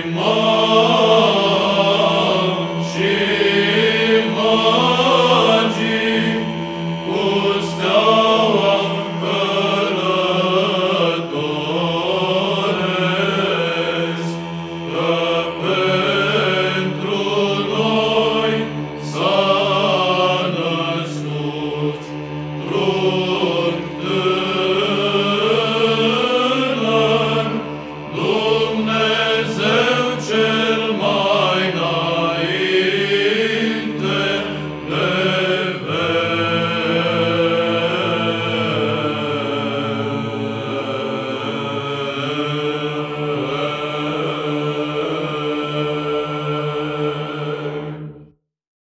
Him.